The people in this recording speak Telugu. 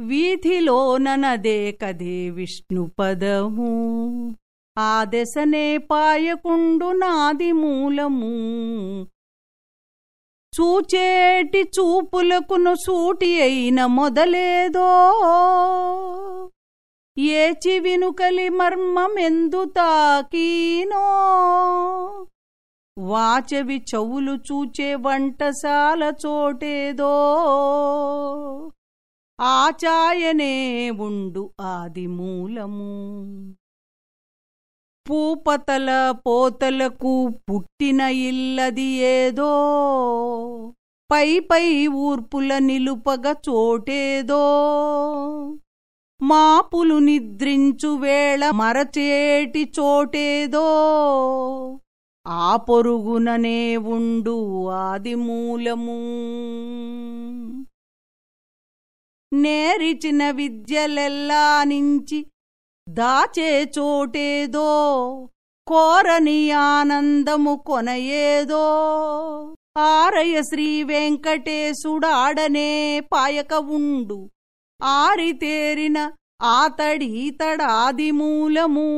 వీధిలోననదే కదే విష్ణు పదము ఆ దశనే పాయకుండు నాది మూలము. చూచేటి చూపులకును సూటి అయిన మొదలేదో. ఏచి వినుకలి మర్మమెందు తాకీనో. వాచవి చెవులు చూచే వంటశాల చోటేదో. ఆచాయనే ఉండు ఆది మూలము. పూపతల పోతలకు పుట్టిన ఇల్లది ఏదో పై పై ఊర్పుల నిలుపగ చోటేదో. మాపులు నిద్రించు వేళ మరచేటి చోటేదో. ఆ పొరుగుననే ఉండు ఆది మూలము. నేరిచిన విద్యలెల్లా నుంచి దాచే చోటేదో కోరని ఆనందము కొనయేదో. ఆరయ శ్రీ వెంకటేశుడాడనే పాయక ఉండు ఆరితేరిన ఆతడీతడాది మూలము.